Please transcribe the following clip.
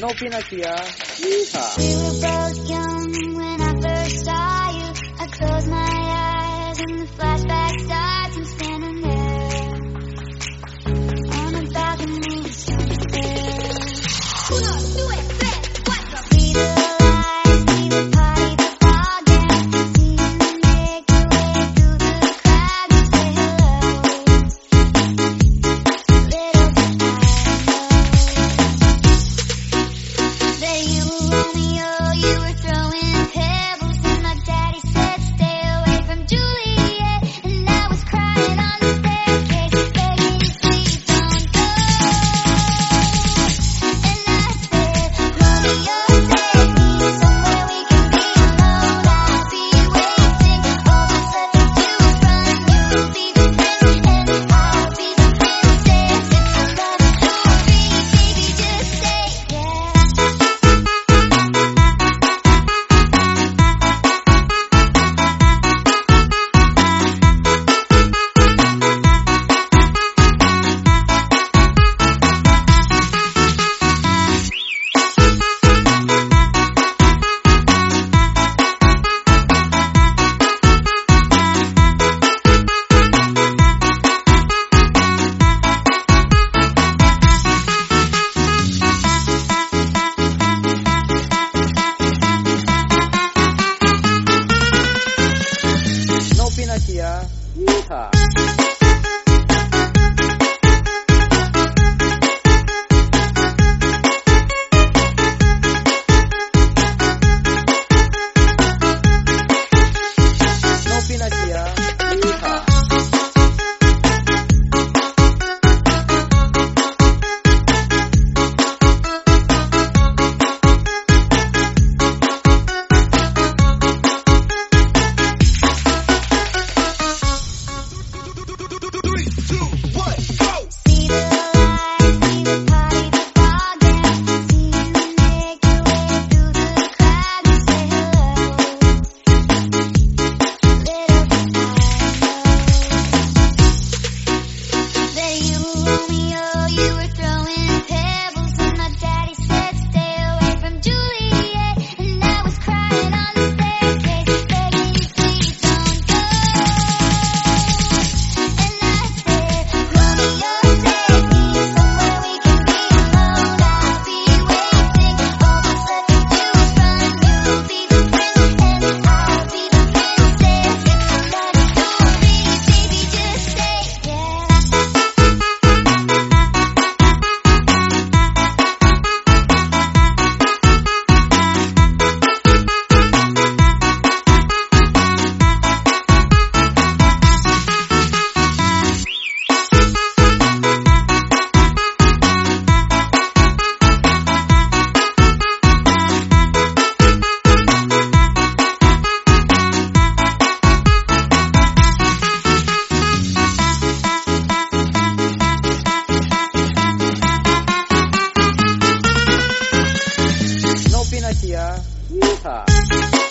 No penalty, ¿ah? We were both young when I first saw you. I close my eyes and the flashback starts. I'm standing there on a balcony. Uno, do it. Eh. me. ya. Yeehaw. you, you were. Yeah, Yeehaw.